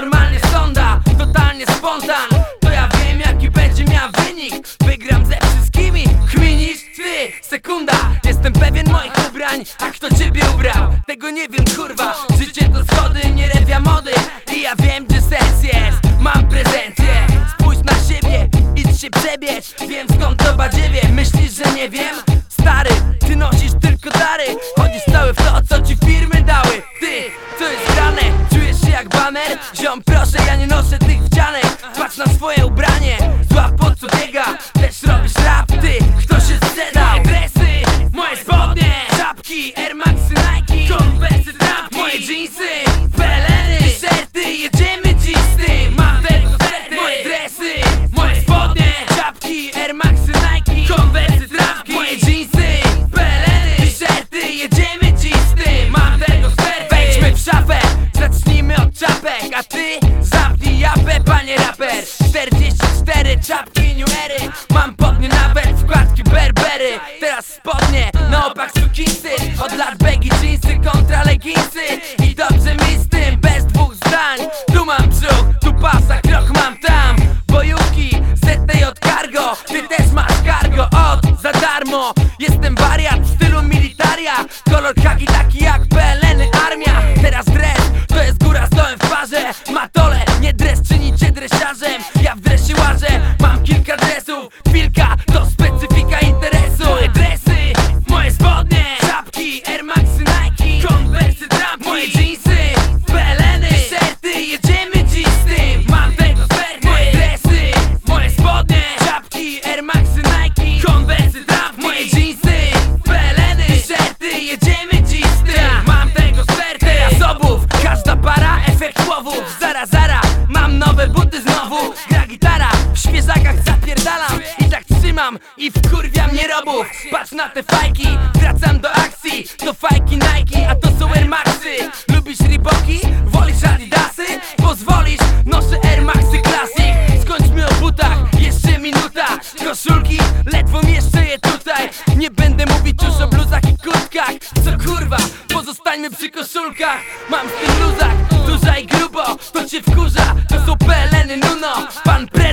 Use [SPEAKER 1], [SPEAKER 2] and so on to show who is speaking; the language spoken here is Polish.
[SPEAKER 1] normalnie sonda Totalnie spontan. To ja wiem jaki będzie miał wynik. Wygram ze wszystkimi Kminisz? Ty, sekunda Jestem pewien moich ubrań. A kto ciebie ubrał? Tego nie wiem kurwa. Życie to schody, nie rewia mody. I ja wiem gdzie sens jest. Mam prezencję. Spójrz na siebie, idź się przebierz. Wiem skąd to badziewie. Myślisz, że nie wiem? Stary, ty nosisz tylko dary. Chodzisz cały w to, co ci firmy baner? Ziom, proszę, ja nie noszę tych wdzianek. Patrz na swoje ubranie. Złap po co biega A ty zamknij japę, panie raper. 44 czapki New Ery Mam pod nie nawet wkładki berbery. Teraz spodnie, na opak sukinsy. Od lat baggy jeansy kontra leginsy. I dobrze mi z tym, bez dwóch zdań. Tu mam brzuch, tu pasa, krok mam tam. Bojówki, setnej od cargo. Ty też masz cargo od za darmo. Jestem wariat w stylu militaria. Kolor haki taki trzymam i wkurwiam nierobów Patrz na te fajki, wracam do akcji. To fajki Nike, a to są Air Maxy. Lubisz Reeboki? Wolisz Adidasy? Pozwolisz? Noszę Air Maxy Classic. Skończmy o butach, jeszcze minuta. Koszulki, ledwo mieszczę je tutaj. Nie będę mówić już o bluzach i kurtkach. Co kurwa, pozostańmy przy koszulkach. Mam w tym luzach, duża i grubo. To cię wkurza, to są peleny Nuno. Pan bez